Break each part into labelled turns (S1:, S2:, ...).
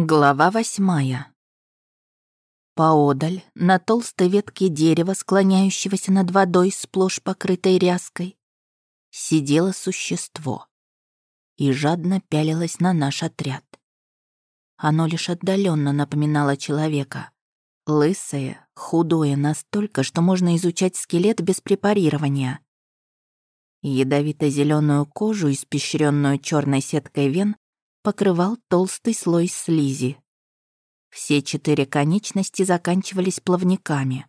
S1: Глава восьмая. Поодаль, на толстой ветке дерева, склоняющегося над водой, сплошь покрытой ряской, сидело существо и жадно пялилось на наш отряд. Оно лишь отдаленно напоминало человека. Лысое, худое настолько, что можно изучать скелет без препарирования. ядовито зеленую кожу, испещренную черной сеткой вен, покрывал толстый слой слизи. Все четыре конечности заканчивались плавниками.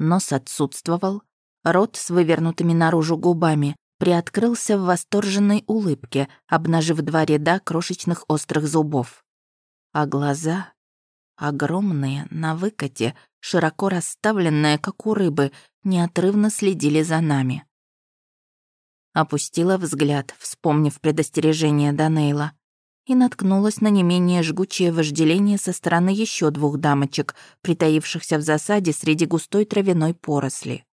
S1: Нос отсутствовал, рот с вывернутыми наружу губами приоткрылся в восторженной улыбке, обнажив два ряда крошечных острых зубов. А глаза, огромные, на выкате, широко расставленные, как у рыбы, неотрывно следили за нами. Опустила взгляд, вспомнив предостережение Данейла и наткнулась на не менее жгучее вожделение со стороны еще двух дамочек, притаившихся в засаде среди густой травяной поросли.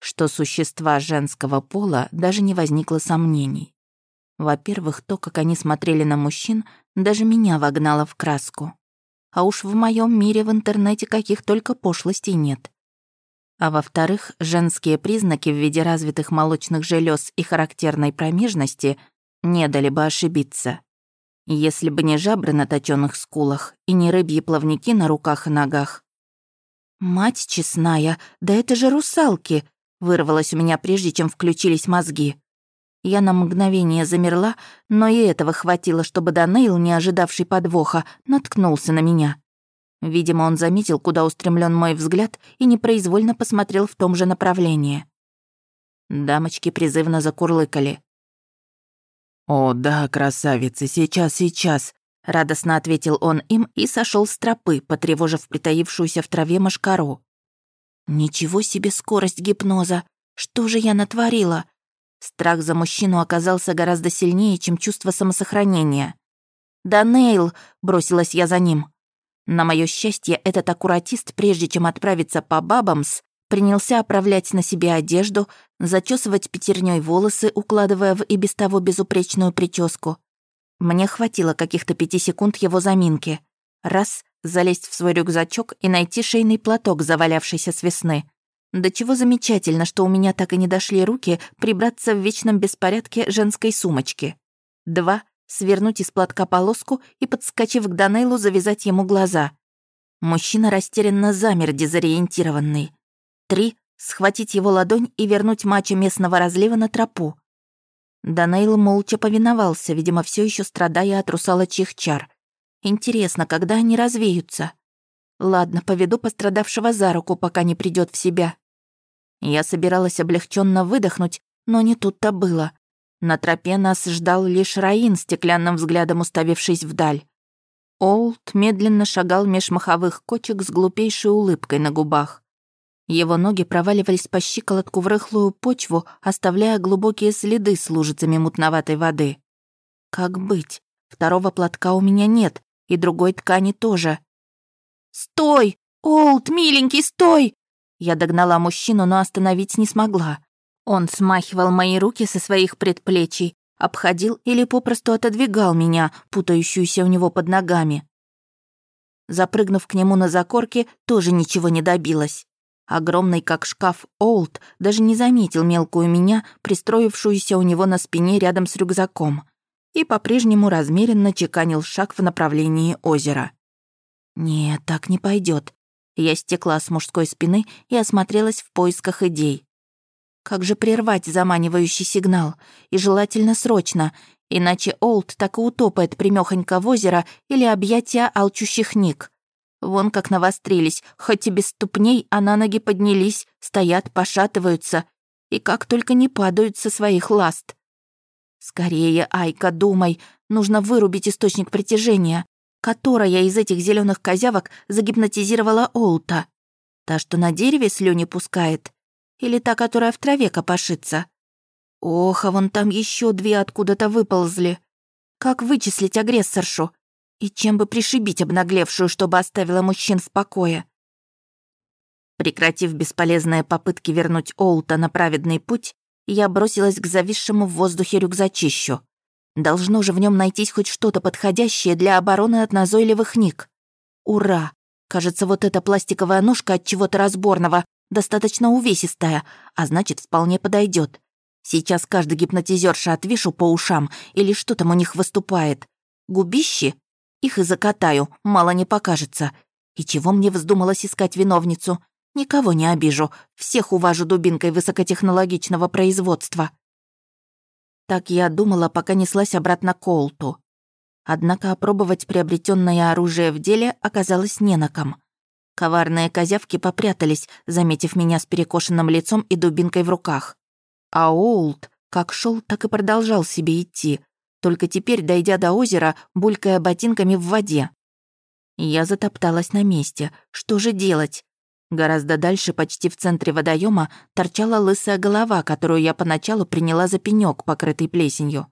S1: Что существа женского пола даже не возникло сомнений. Во-первых, то, как они смотрели на мужчин, даже меня вогнало в краску. А уж в моем мире в интернете каких только пошлостей нет. А во-вторых, женские признаки в виде развитых молочных желез и характерной промежности не дали бы ошибиться. Если бы не жабры на точёных скулах и не рыбьи плавники на руках и ногах. «Мать честная, да это же русалки!» вырвалось у меня прежде, чем включились мозги. Я на мгновение замерла, но и этого хватило, чтобы Данейл, не ожидавший подвоха, наткнулся на меня. Видимо, он заметил, куда устремлен мой взгляд, и непроизвольно посмотрел в том же направлении. Дамочки призывно закурлыкали.
S2: «О, да, красавицы, сейчас, сейчас!»
S1: Радостно ответил он им и сошел с тропы, потревожив притаившуюся в траве мошкару. «Ничего себе скорость гипноза! Что же я натворила?» Страх за мужчину оказался гораздо сильнее, чем чувство самосохранения. «Да, Нейл!» — бросилась я за ним. На мое счастье, этот аккуратист, прежде чем отправиться по бабамс, принялся оправлять на себе одежду, зачесывать пятерней волосы, укладывая в и без того безупречную прическу. Мне хватило каких-то пяти секунд его заминки. Раз — залезть в свой рюкзачок и найти шейный платок, завалявшийся с весны. Да чего замечательно, что у меня так и не дошли руки прибраться в вечном беспорядке женской сумочки. Два — свернуть из платка полоску и, подскочив к Данейлу, завязать ему глаза. Мужчина растерянно замер, дезориентированный. Три — схватить его ладонь и вернуть мачо местного разлива на тропу. Данейл молча повиновался, видимо, все еще страдая от русалочьих чар. Интересно, когда они развеются? Ладно, поведу пострадавшего за руку, пока не придет в себя. Я собиралась облегченно выдохнуть, но не тут-то было. На тропе нас ждал лишь Раин, стеклянным взглядом уставившись вдаль. Олд медленно шагал меж маховых кочек с глупейшей улыбкой на губах. Его ноги проваливались по щиколотку в рыхлую почву, оставляя глубокие следы с лужицами мутноватой воды. Как быть? Второго платка у меня нет, и другой ткани тоже. «Стой! Олд, миленький, стой!» Я догнала мужчину, но остановить не смогла. Он смахивал мои руки со своих предплечий, обходил или попросту отодвигал меня, путающуюся у него под ногами. Запрыгнув к нему на закорке, тоже ничего не добилась. Огромный, как шкаф, Олд даже не заметил мелкую меня, пристроившуюся у него на спине рядом с рюкзаком, и по-прежнему размеренно чеканил шаг в направлении озера. «Нет, так не пойдет. Я стекла с мужской спины и осмотрелась в поисках идей. Как же прервать заманивающий сигнал? И желательно срочно, иначе Олд так и утопает примёхонько в озеро или объятия алчущих ник. Вон как навострились, хоть и без ступней, а на ноги поднялись, стоят, пошатываются. И как только не падают со своих ласт. Скорее, Айка, думай, нужно вырубить источник притяжения, которая из этих зеленых козявок загипнотизировала Олта. Та, что на дереве слюни пускает, или та, которая в траве копошится. Ох, а вон там еще две откуда-то выползли. Как вычислить агрессоршу? И чем бы пришибить обнаглевшую, чтобы оставила мужчин в покое? Прекратив бесполезные попытки вернуть Олта на праведный путь, я бросилась к зависшему в воздухе рюкзачищу. Должно же в нем найтись хоть что-то подходящее для обороны от назойливых ник. Ура! Кажется, вот эта пластиковая ножка от чего-то разборного достаточно увесистая, а значит, вполне подойдет. Сейчас каждый гипнотизерша отвешу по ушам или что там у них выступает. Губищи? Их и закатаю, мало не покажется. И чего мне вздумалось искать виновницу? Никого не обижу, всех уважу дубинкой высокотехнологичного производства. Так я думала, пока неслась обратно к Олту. Однако опробовать приобретенное оружие в деле оказалось не на ком. Коварные козявки попрятались, заметив меня с перекошенным лицом и дубинкой в руках. А Олд как шел, так и продолжал себе идти, только теперь, дойдя до озера, булькая ботинками в воде. Я затопталась на месте. Что же делать? Гораздо дальше, почти в центре водоема, торчала лысая голова, которую я поначалу приняла за пенёк, покрытый плесенью.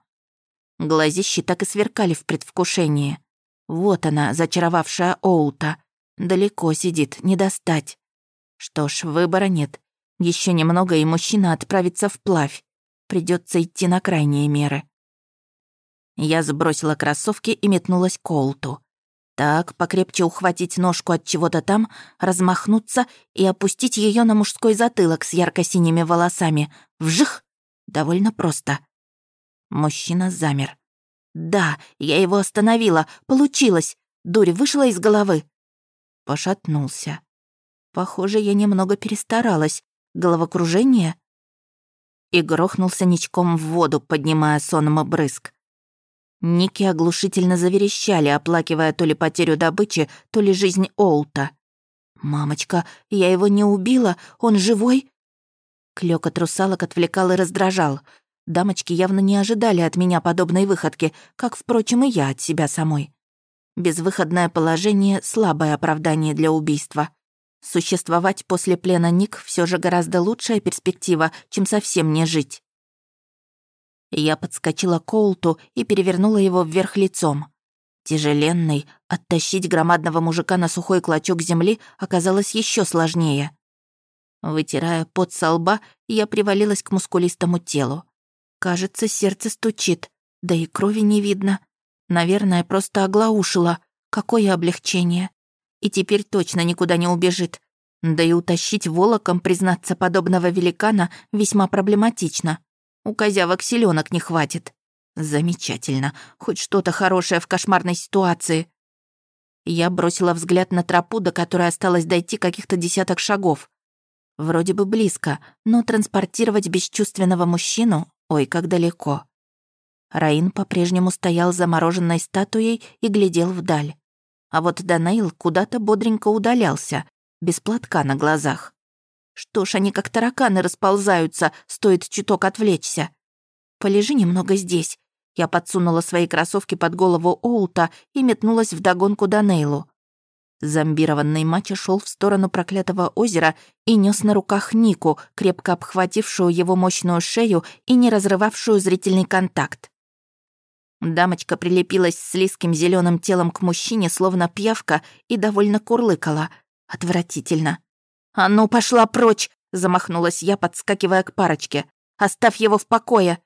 S1: Глазищи так и сверкали в предвкушении. Вот она, зачаровавшая Оута. Далеко сидит, не достать. Что ж, выбора нет. Еще немного, и мужчина отправится вплавь. Придется идти на крайние меры. Я сбросила кроссовки и метнулась к Олту. Так, покрепче ухватить ножку от чего-то там, размахнуться и опустить ее на мужской затылок с ярко-синими волосами. Вжих! Довольно просто. Мужчина замер. Да, я его остановила. Получилось. Дурь вышла из головы. Пошатнулся. Похоже, я немного перестаралась. Головокружение? И грохнулся ничком в воду, поднимая сонм брызг. Ники оглушительно заверещали, оплакивая то ли потерю добычи, то ли жизнь Олта. «Мамочка, я его не убила, он живой?» Клёкот русалок отвлекал и раздражал. Дамочки явно не ожидали от меня подобной выходки, как, впрочем, и я от себя самой. Безвыходное положение — слабое оправдание для убийства. Существовать после плена Ник все же гораздо лучшая перспектива, чем совсем не жить. Я подскочила к Олту и перевернула его вверх лицом. Тяжеленный, оттащить громадного мужика на сухой клочок земли оказалось еще сложнее. Вытирая пот со лба, я привалилась к мускулистому телу. Кажется, сердце стучит, да и крови не видно. Наверное, просто оглаушила. Какое облегчение. И теперь точно никуда не убежит. Да и утащить волоком, признаться, подобного великана весьма проблематично. У козявок селенок не хватит. Замечательно. Хоть что-то хорошее в кошмарной ситуации. Я бросила взгляд на тропу, до которой осталось дойти каких-то десяток шагов. Вроде бы близко, но транспортировать бесчувственного мужчину, ой, как далеко. Раин по-прежнему стоял замороженной статуей и глядел вдаль. А вот Данейл куда-то бодренько удалялся, без платка на глазах. Что ж, они как тараканы расползаются, стоит чуток отвлечься. Полежи немного здесь. Я подсунула свои кроссовки под голову Оута и метнулась вдогонку Данейлу. Зомбированный мачо шел в сторону проклятого озера и нес на руках Нику, крепко обхватившую его мощную шею и не разрывавшую зрительный контакт. Дамочка прилепилась с слизким зеленым телом к мужчине, словно пьявка, и довольно курлыкала. Отвратительно. «А ну, пошла прочь!» — замахнулась я, подскакивая к парочке. «Оставь его в покое!»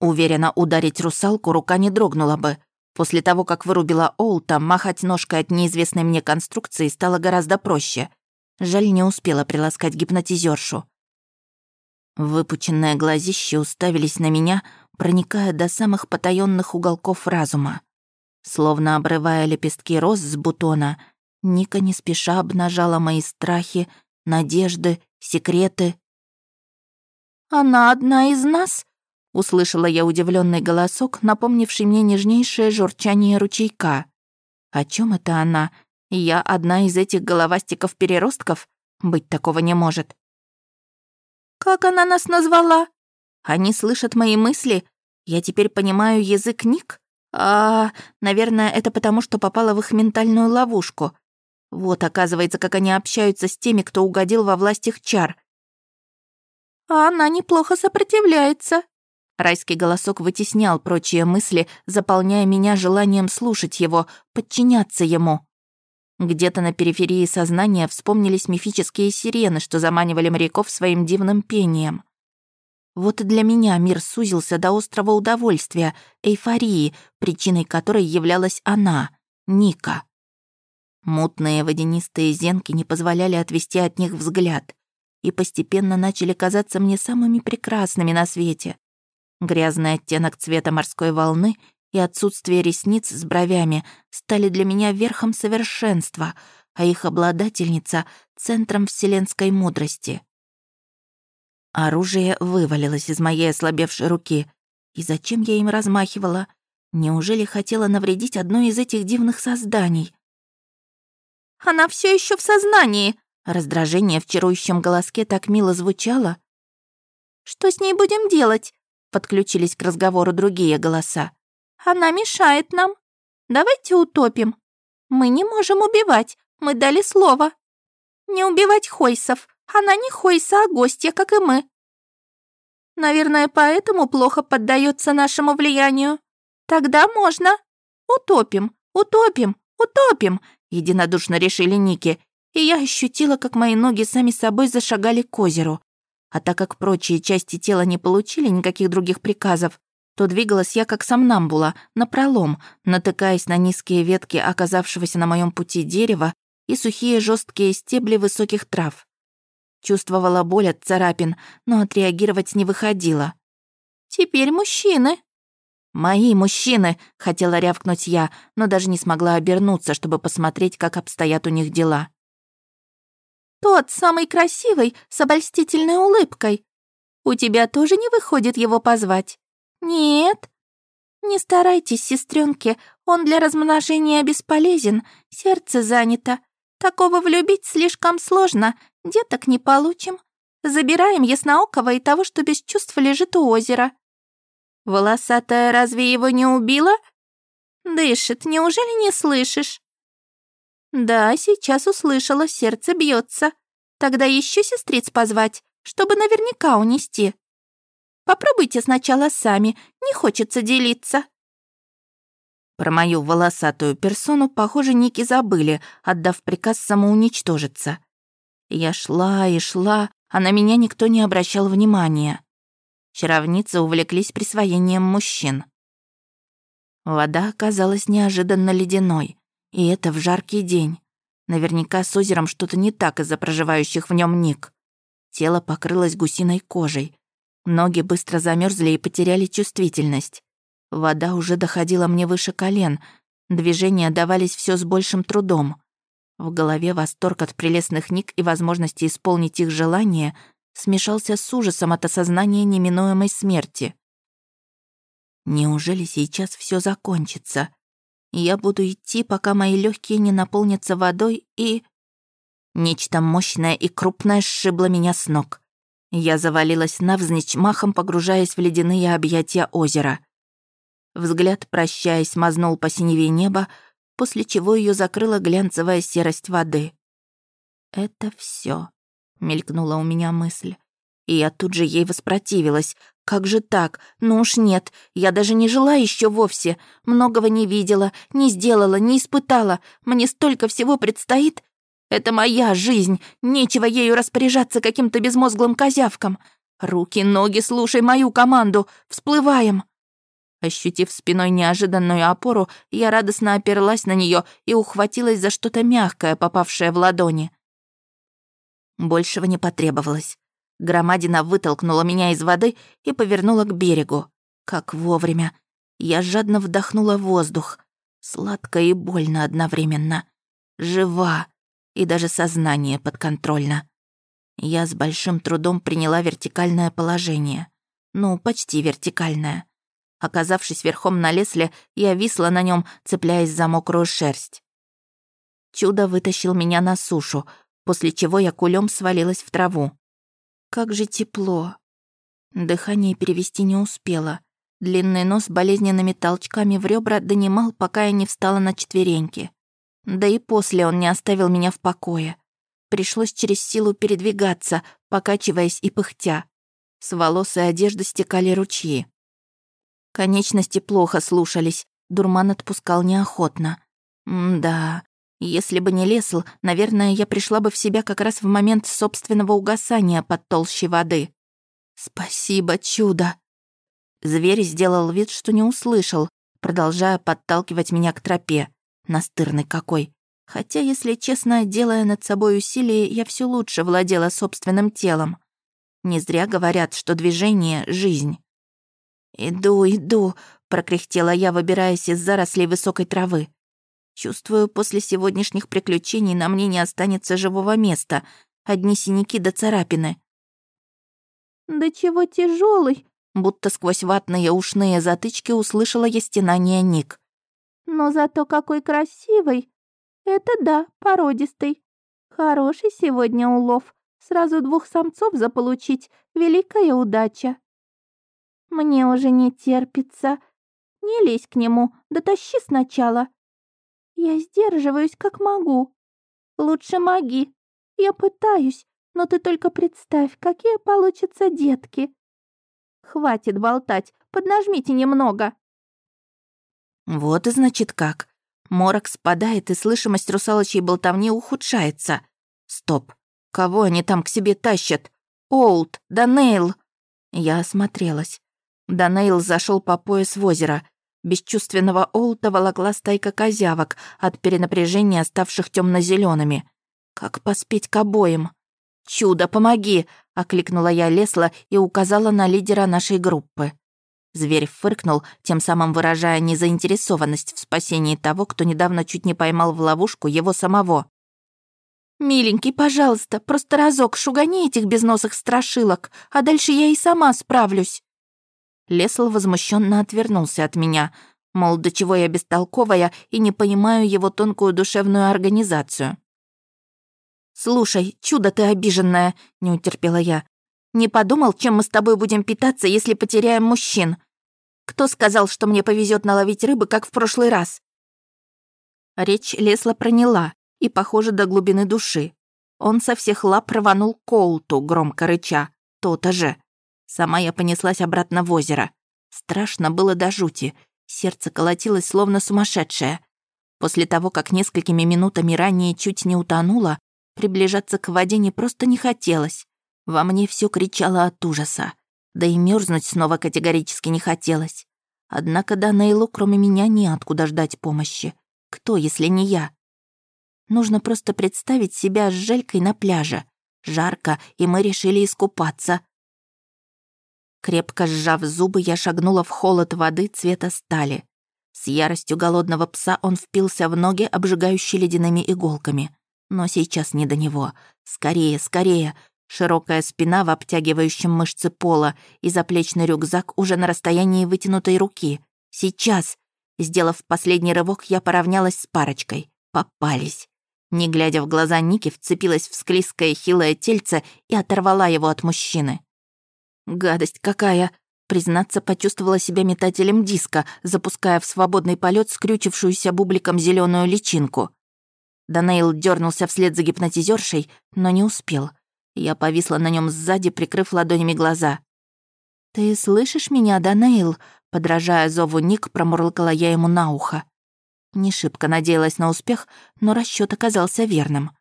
S1: Уверена, ударить русалку рука не дрогнула бы. После того, как вырубила Олта, махать ножкой от неизвестной мне конструкции стало гораздо проще. Жаль, не успела приласкать гипнотизершу. Выпученные глазища уставились на меня, проникая до самых потаенных уголков разума. Словно обрывая лепестки роз с бутона, Ника не спеша обнажала мои страхи, надежды, секреты. «Она одна из нас?» — услышала я удивленный голосок, напомнивший мне нежнейшее журчание ручейка. «О чем это она? Я одна из этих головастиков-переростков? Быть такого не может». «Как она нас назвала?» «Они слышат мои мысли? Я теперь понимаю язык Ник? А, наверное, это потому, что попала в их ментальную ловушку. Вот, оказывается, как они общаются с теми, кто угодил во власть их чар. А она неплохо сопротивляется. Райский голосок вытеснял прочие мысли, заполняя меня желанием слушать его, подчиняться ему. Где-то на периферии сознания вспомнились мифические сирены, что заманивали моряков своим дивным пением. Вот и для меня мир сузился до острого удовольствия, эйфории, причиной которой являлась она, Ника. Мутные водянистые зенки не позволяли отвести от них взгляд и постепенно начали казаться мне самыми прекрасными на свете. Грязный оттенок цвета морской волны и отсутствие ресниц с бровями стали для меня верхом совершенства, а их обладательница — центром вселенской мудрости. Оружие вывалилось из моей ослабевшей руки. И зачем я им размахивала? Неужели хотела навредить одной из этих дивных созданий? «Она все еще в сознании!» Раздражение в чарующем голоске так мило звучало. «Что с ней будем делать?» Подключились к разговору другие голоса. «Она мешает нам. Давайте утопим. Мы не можем убивать, мы дали слово. Не убивать Хойсов. Она не Хойса, а гостья, как и мы. Наверное, поэтому плохо поддается нашему влиянию. Тогда можно. Утопим, утопим, утопим, единодушно решили Ники и я ощутила, как мои ноги сами собой зашагали к озеру. А так как прочие части тела не получили никаких других приказов, то двигалась я как сомнамбула, напролом, натыкаясь на низкие ветки оказавшегося на моем пути дерева и сухие жесткие стебли высоких трав. Чувствовала боль от царапин, но отреагировать не выходила. «Теперь мужчины», «Мои мужчины!» — хотела рявкнуть я, но даже не смогла обернуться, чтобы посмотреть, как обстоят у них дела. Тот самый красивый, с обольстительной улыбкой. У тебя тоже не выходит его позвать? Нет? Не старайтесь, сестренки, он для размножения бесполезен, сердце занято. Такого влюбить слишком сложно, деток не получим. Забираем Ясноокова и того, что без чувств лежит у озера. Волосатая разве его не убила? Дышит, неужели не слышишь? Да, сейчас услышала, сердце бьется. Тогда еще сестриц позвать, чтобы наверняка унести. Попробуйте сначала сами, не хочется делиться. Про мою волосатую персону, похоже, Ники забыли, отдав приказ самоуничтожиться. Я шла и шла, а на меня никто не обращал внимания. Чаровницы увлеклись присвоением мужчин. Вода оказалась неожиданно ледяной. И это в жаркий день. Наверняка с озером что-то не так из-за проживающих в нем ник. Тело покрылось гусиной кожей. Ноги быстро замерзли и потеряли чувствительность. Вода уже доходила мне выше колен. Движения давались все с большим трудом. В голове восторг от прелестных ник и возможности исполнить их желания смешался с ужасом от осознания неминуемой смерти. Неужели сейчас все закончится? Я буду идти, пока мои легкие не наполнятся водой, и... Нечто мощное и крупное сшибло меня с ног. Я завалилась навзничь, махом погружаясь в ледяные объятия озера. Взгляд, прощаясь, мазнул по синеве неба, после чего ее закрыла глянцевая серость воды. «Это все, мелькнула у меня мысль. И я тут же ей воспротивилась. Как же так? Ну уж нет, я даже не жила еще вовсе. Многого не видела, не сделала, не испытала. Мне столько всего предстоит. Это моя жизнь, нечего ею распоряжаться каким-то безмозглым козявкам. Руки, ноги, слушай мою команду, всплываем. Ощутив спиной неожиданную опору, я радостно оперлась на нее и ухватилась за что-то мягкое, попавшее в ладони. Большего не потребовалось. Громадина вытолкнула меня из воды и повернула к берегу. Как вовремя. Я жадно вдохнула воздух. Сладко и больно одновременно. Жива. И даже сознание подконтрольно. Я с большим трудом приняла вертикальное положение. Ну, почти вертикальное. Оказавшись верхом на лесле, я висла на нем, цепляясь за мокрую шерсть. Чудо вытащил меня на сушу, после чего я кулем свалилась в траву. Как же тепло. Дыхание перевести не успела. Длинный нос болезненными толчками в ребра донимал, пока я не встала на четвереньки. Да и после он не оставил меня в покое. Пришлось через силу передвигаться, покачиваясь и пыхтя. С волос и одежды стекали ручьи. Конечности плохо слушались, дурман отпускал неохотно. М да, если бы не лесл, наверное, я пришла бы в себя как раз в момент собственного угасания под толщей воды. «Спасибо, чудо!» Зверь сделал вид, что не услышал, продолжая подталкивать меня к тропе. Настырный какой. Хотя, если честно, делая над собой усилие, я все лучше владела собственным телом. Не зря говорят, что движение — жизнь. «Иду, иду», — прокряхтела я, выбираясь из зарослей высокой травы. Чувствую, после сегодняшних приключений на мне не останется живого места. Одни синяки до да царапины. «Да чего тяжелый? Будто сквозь ватные ушные затычки услышала я стенание Ник. «Но зато какой красивый! Это да, породистый. Хороший сегодня улов. Сразу двух самцов заполучить — великая удача. Мне уже не терпится. Не лезь к нему, дотащи сначала. Я сдерживаюсь, как могу. Лучше маги. Я пытаюсь, но ты только представь, какие получатся детки. Хватит болтать, поднажмите немного. Вот и значит как. Морок спадает, и слышимость русалочьей болтовни ухудшается. Стоп. Кого они там к себе тащат? Олд, Данейл. Я осмотрелась. Данейл зашел по пояс в озеро. Бесчувственного Олта волокла стайка козявок, от перенапряжения ставших темно зелеными Как поспеть к обоим? «Чудо, помоги!» — окликнула я Лесла и указала на лидера нашей группы. Зверь фыркнул, тем самым выражая незаинтересованность в спасении того, кто недавно чуть не поймал в ловушку его самого. «Миленький, пожалуйста, просто разок шугани этих безносых страшилок, а дальше я и сама справлюсь». Лесл возмущенно отвернулся от меня, мол, до чего я бестолковая и не понимаю его тонкую душевную организацию. «Слушай, чудо ты обиженная», — не утерпела я. «Не подумал, чем мы с тобой будем питаться, если потеряем мужчин? Кто сказал, что мне повезет наловить рыбы, как в прошлый раз?» Речь Лесла проняла, и, похоже, до глубины души. Он со всех лап рванул Коулту, громко рыча. То-то же. Сама я понеслась обратно в озеро. Страшно было до жути. Сердце колотилось, словно сумасшедшее. После того, как несколькими минутами ранее чуть не утонула, Приближаться к воде не просто не хотелось. Во мне все кричало от ужаса. Да и мерзнуть снова категорически не хотелось. Однако Данейлу, кроме меня, неоткуда ждать помощи. Кто, если не я? Нужно просто представить себя с Желькой на пляже. Жарко, и мы решили искупаться. Крепко сжав зубы, я шагнула в холод воды цвета стали. С яростью голодного пса он впился в ноги, обжигающие ледяными иголками. Но сейчас не до него. Скорее, скорее. Широкая спина в обтягивающем мышцы пола и заплечный рюкзак уже на расстоянии вытянутой руки. Сейчас. Сделав последний рывок, я поравнялась с парочкой. Попались. Не глядя в глаза Ники, вцепилась в склизкое хилое тельце и оторвала его от мужчины. Гадость какая! Признаться, почувствовала себя метателем диска, запуская в свободный полет скрючившуюся бубликом зеленую личинку. Данейл дернулся вслед за гипнотизершей, но не успел. Я повисла на нем сзади, прикрыв ладонями глаза. «Ты слышишь меня, Данейл?» Подражая зову Ник, промурлыкала я ему на ухо. Не шибко надеялась на успех, но расчет оказался верным.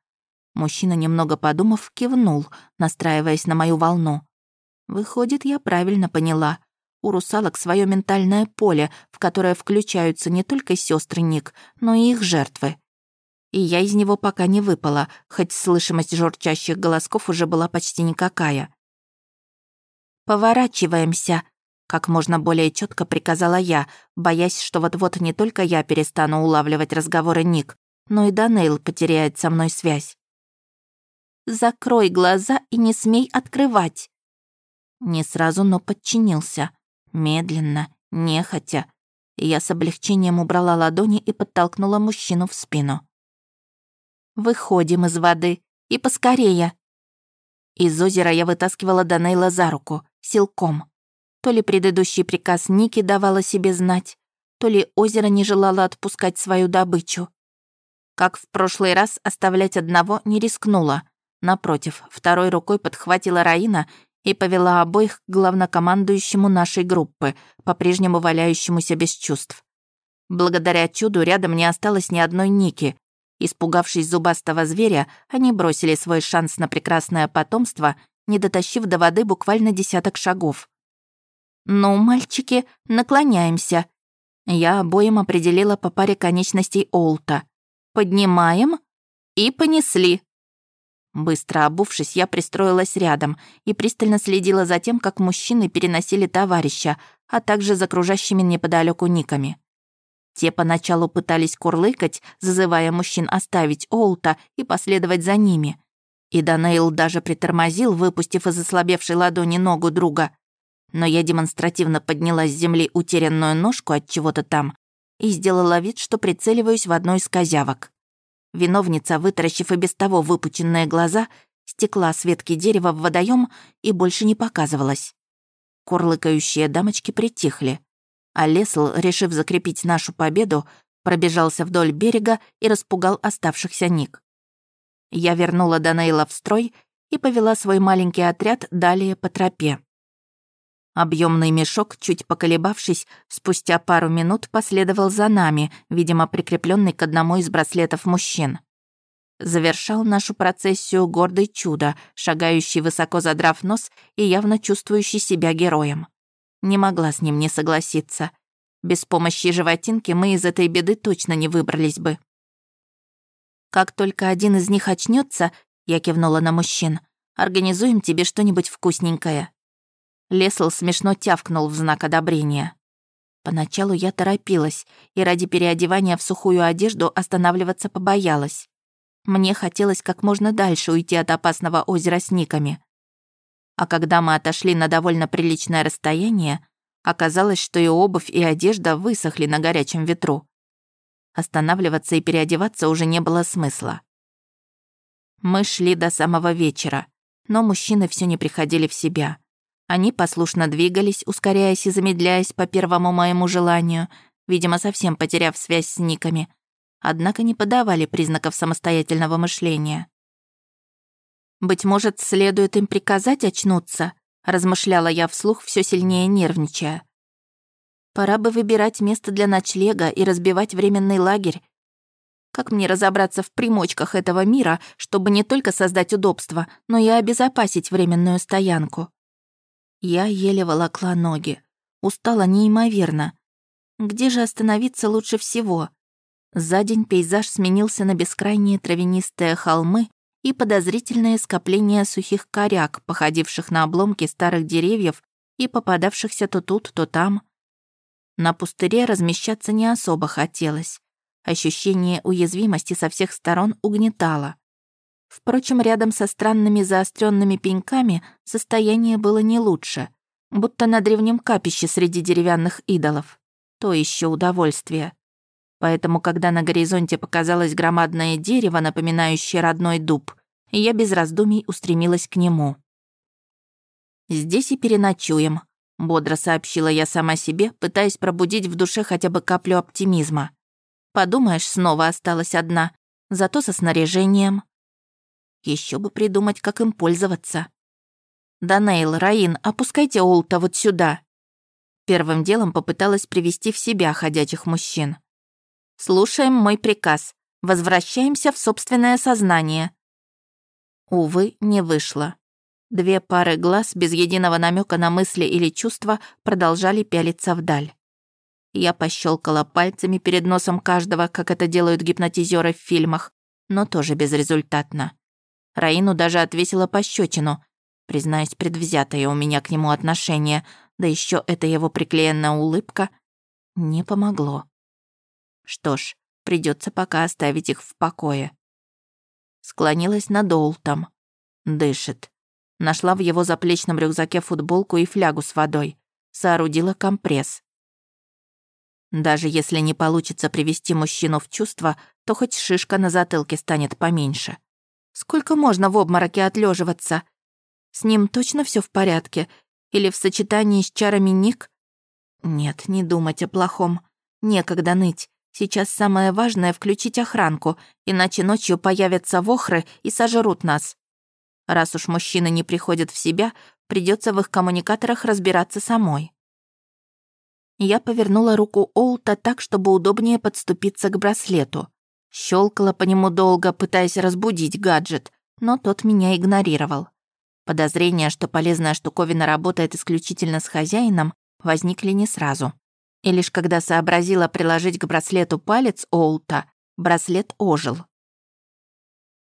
S1: Мужчина, немного подумав, кивнул, настраиваясь на мою волну. Выходит, я правильно поняла. У русалок свое ментальное поле, в которое включаются не только сестры Ник, но и их жертвы и я из него пока не выпала, хоть слышимость журчащих голосков уже была почти никакая. «Поворачиваемся», — как можно более четко приказала я, боясь, что вот-вот не только я перестану улавливать разговоры Ник, но и Данейл потеряет со мной связь. «Закрой глаза и не смей открывать». Не сразу, но подчинился. Медленно, нехотя. Я с облегчением убрала ладони и подтолкнула мужчину в спину. Выходим из воды. И поскорее. Из озера я вытаскивала Данейла за руку, силком. То ли предыдущий приказ Ники давала себе знать, то ли озеро не желало отпускать свою добычу. Как в прошлый раз оставлять одного не рискнула. Напротив, второй рукой подхватила Раина и повела обоих к главнокомандующему нашей группы, по-прежнему валяющемуся без чувств. Благодаря чуду рядом не осталось ни одной Ники, Испугавшись зубастого зверя, они бросили свой шанс на прекрасное потомство не дотащив до воды буквально десяток шагов. «Ну, мальчики, наклоняемся». Я обоим определила по паре конечностей Олта. «Поднимаем и понесли». Быстро обувшись, я пристроилась рядом и пристально следила за тем, как мужчины переносили товарища, а также за окружающими неподалеку никами. Те поначалу пытались курлыкать, зазывая мужчин оставить Олта и последовать за ними. И Данейл даже притормозил, выпустив из ослабевшей ладони ногу друга. Но я демонстративно подняла с земли утерянную ножку от чего-то там и сделала вид, что прицеливаюсь в одну из козявок. Виновница, вытаращив и без того выпученные глаза, стекла с ветки дерева в водоем и больше не показывалась. Курлыкающие дамочки притихли а Лесл, решив закрепить нашу победу, пробежался вдоль берега и распугал оставшихся Ник. Я вернула Данейла в строй и повела свой маленький отряд далее по тропе. Объемный мешок, чуть поколебавшись, спустя пару минут последовал за нами, видимо, прикрепленный к одному из браслетов мужчин. Завершал нашу процессию гордый чудо, шагающий высоко задрав нос и явно чувствующий себя героем. Не могла с ним не согласиться. Без помощи животинки мы из этой беды точно не выбрались бы. Как только один из них очнется, я кивнула на мужчин, организуем тебе что-нибудь вкусненькое. Лесл смешно тявкнул в знак одобрения. Поначалу я торопилась и ради переодевания в сухую одежду останавливаться побоялась. Мне хотелось как можно дальше уйти от опасного озера с никами. А когда мы отошли на довольно приличное расстояние, оказалось, что и обувь, и одежда высохли на горячем ветру. Останавливаться и переодеваться уже не было смысла. Мы шли до самого вечера, но мужчины все не приходили в себя. Они послушно двигались, ускоряясь и замедляясь по первому моему желанию, видимо, совсем потеряв связь с никами, однако не подавали признаков самостоятельного мышления. Быть может, следует им приказать очнуться, размышляла я вслух, все сильнее нервничая. Пора бы выбирать место для ночлега и разбивать временный лагерь. Как мне разобраться в примочках этого мира, чтобы не только создать удобство, но и обезопасить временную стоянку? Я еле волокла ноги. Устала неимоверно. Где же остановиться лучше всего? За день пейзаж сменился на бескрайние травянистые холмы и подозрительное скопление сухих коряк, походивших на обломки старых деревьев и попадавшихся то тут, то там. На пустыре размещаться не особо хотелось. Ощущение уязвимости со всех сторон угнетало. Впрочем, рядом со странными заостренными пеньками состояние было не лучше, будто на древнем капище среди деревянных идолов. То еще удовольствие. Поэтому, когда на горизонте показалось громадное дерево, напоминающее родной дуб, я без раздумий устремилась к нему. «Здесь и переночуем», — бодро сообщила я сама себе, пытаясь пробудить в душе хотя бы каплю оптимизма. «Подумаешь, снова осталась одна, зато со снаряжением». Еще бы придумать, как им пользоваться. «Данейл, Раин, опускайте Олта вот сюда». Первым делом попыталась привести в себя ходячих мужчин. Слушаем мой приказ. Возвращаемся в собственное сознание». Увы, не вышло. Две пары глаз без единого намека на мысли или чувства продолжали пялиться вдаль. Я пощелкала пальцами перед носом каждого, как это делают гипнотизеры в фильмах, но тоже безрезультатно. Раину даже отвесила пощечину. Признаюсь, предвзятое у меня к нему отношение, да еще эта его приклеенная улыбка не помогло. Что ж, придется пока оставить их в покое. Склонилась над Олтом. Дышит. Нашла в его заплечном рюкзаке футболку и флягу с водой. Соорудила компресс. Даже если не получится привести мужчину в чувство, то хоть шишка на затылке станет поменьше. Сколько можно в обмороке отлеживаться? С ним точно все в порядке? Или в сочетании с чарами Ник? Нет, не думать о плохом. Некогда ныть. Сейчас самое важное — включить охранку, иначе ночью появятся вохры и сожрут нас. Раз уж мужчины не приходят в себя, придется в их коммуникаторах разбираться самой. Я повернула руку Олта так, чтобы удобнее подступиться к браслету. Щелкала по нему долго, пытаясь разбудить гаджет, но тот меня игнорировал. Подозрения, что полезная штуковина работает исключительно с хозяином, возникли не сразу. И лишь когда сообразила приложить к браслету палец Оулта, браслет ожил.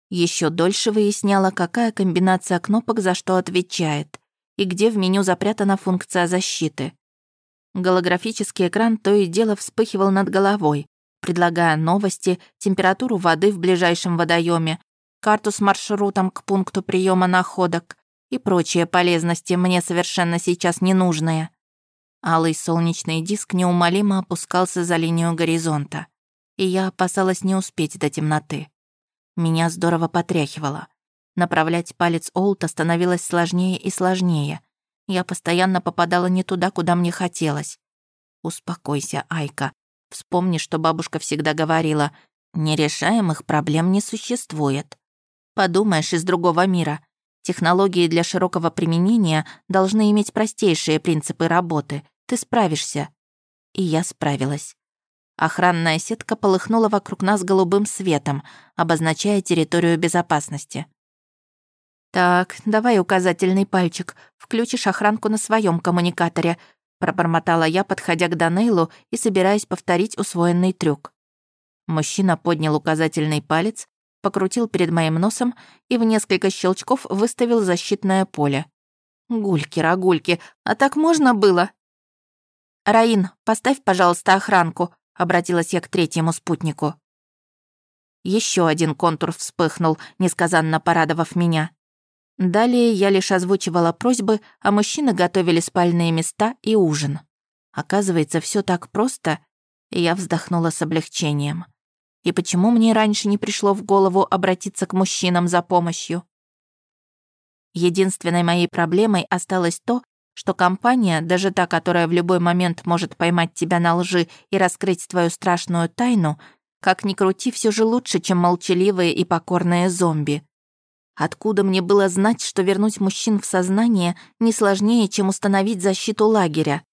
S1: Еще дольше выясняла, какая комбинация кнопок за что отвечает и где в меню запрятана функция защиты. Голографический экран то и дело вспыхивал над головой, предлагая новости, температуру воды в ближайшем водоеме, карту с маршрутом к пункту приема находок и прочие полезности, мне совершенно сейчас ненужные. Алый солнечный диск неумолимо опускался за линию горизонта, и я опасалась не успеть до темноты. Меня здорово потряхивало. Направлять палец Олта становилось сложнее и сложнее. Я постоянно попадала не туда, куда мне хотелось. Успокойся, Айка. Вспомни, что бабушка всегда говорила, нерешаемых проблем не существует. Подумаешь, из другого мира. Технологии для широкого применения должны иметь простейшие принципы работы. Ты справишься. И я справилась. Охранная сетка полыхнула вокруг нас голубым светом, обозначая территорию безопасности. «Так, давай указательный пальчик. Включишь охранку на своем коммуникаторе», пробормотала я, подходя к Данейлу и собираясь повторить усвоенный трюк. Мужчина поднял указательный палец, покрутил перед моим носом и в несколько щелчков выставил защитное поле. «Гульки-рогульки, а так можно было?» «Раин, поставь, пожалуйста, охранку», — обратилась я к третьему спутнику. Еще один контур вспыхнул, несказанно порадовав меня. Далее я лишь озвучивала просьбы, а мужчины готовили спальные места и ужин. Оказывается, все так просто, и я вздохнула с облегчением. И почему мне раньше не пришло в голову обратиться к мужчинам за помощью? Единственной моей проблемой осталось то, что компания, даже та, которая в любой момент может поймать тебя на лжи и раскрыть твою страшную тайну, как ни крути, все же лучше, чем молчаливые и покорные зомби. Откуда мне было знать, что вернуть мужчин в сознание не сложнее, чем установить защиту лагеря?